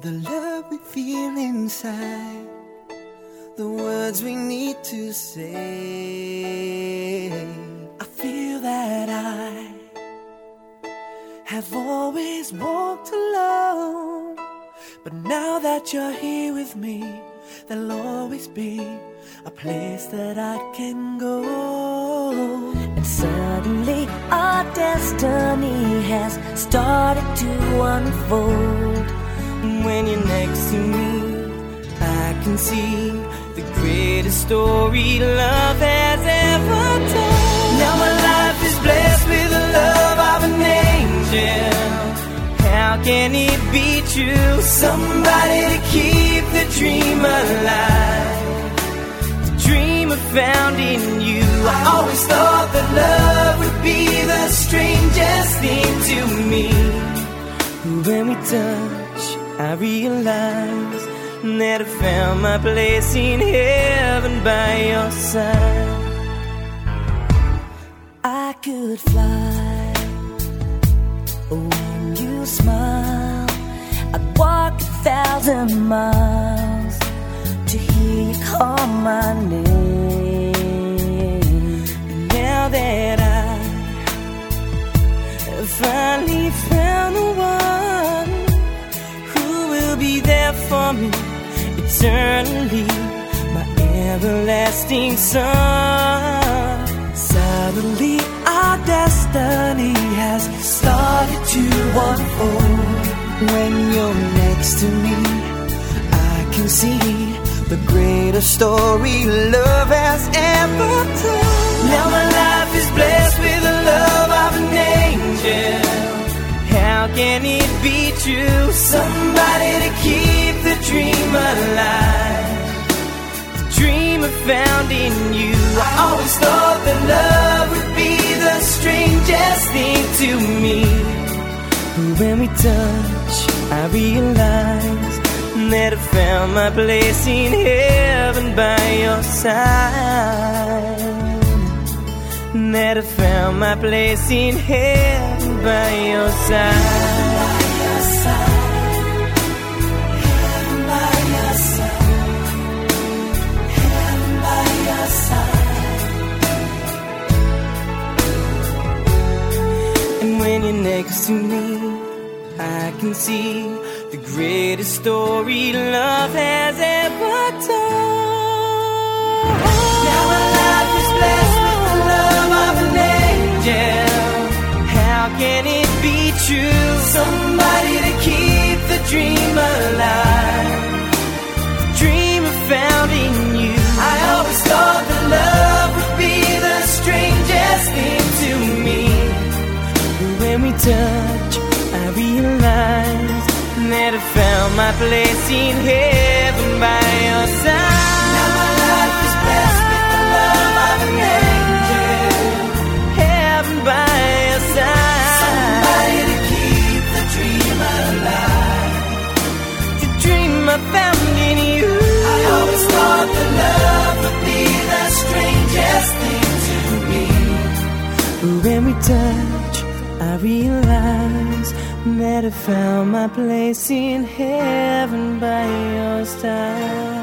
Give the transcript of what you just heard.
The love we feel inside, the words we need to say. I feel that I have always walked alone. But now that you're here with me, there'll always be a place that I can go. And suddenly our destiny has started to unfold. When you're next to me, I can see the greatest story love has ever told. Now my life is blessed with the love of an angel. How can it be true? Somebody to keep the dream alive. The dream I found in you. I always thought that love would be the strangest thing to me. When we touch, I realize that I found my place in heaven by your side. I could fly when you smile. I'd walk a thousand miles to hear you call my name. Eternally, my everlasting son. Suddenly our destiny has started to unfold. When you're next to me, I can see the greatest story love has ever told. Now my life touch, I realize that I found my place in heaven by your side. That I found my place in heaven by your side. And when you're next to me, I can see the greatest story love has ever told. Found my place in heaven by your side. Now my life is blessed with the love of an angel. Heaven by your side. Somebody to keep the dream alive. The dream I found in you. I always thought that love would be the strangest thing to me. But when we touch, I realize that I found my place in heaven by your side.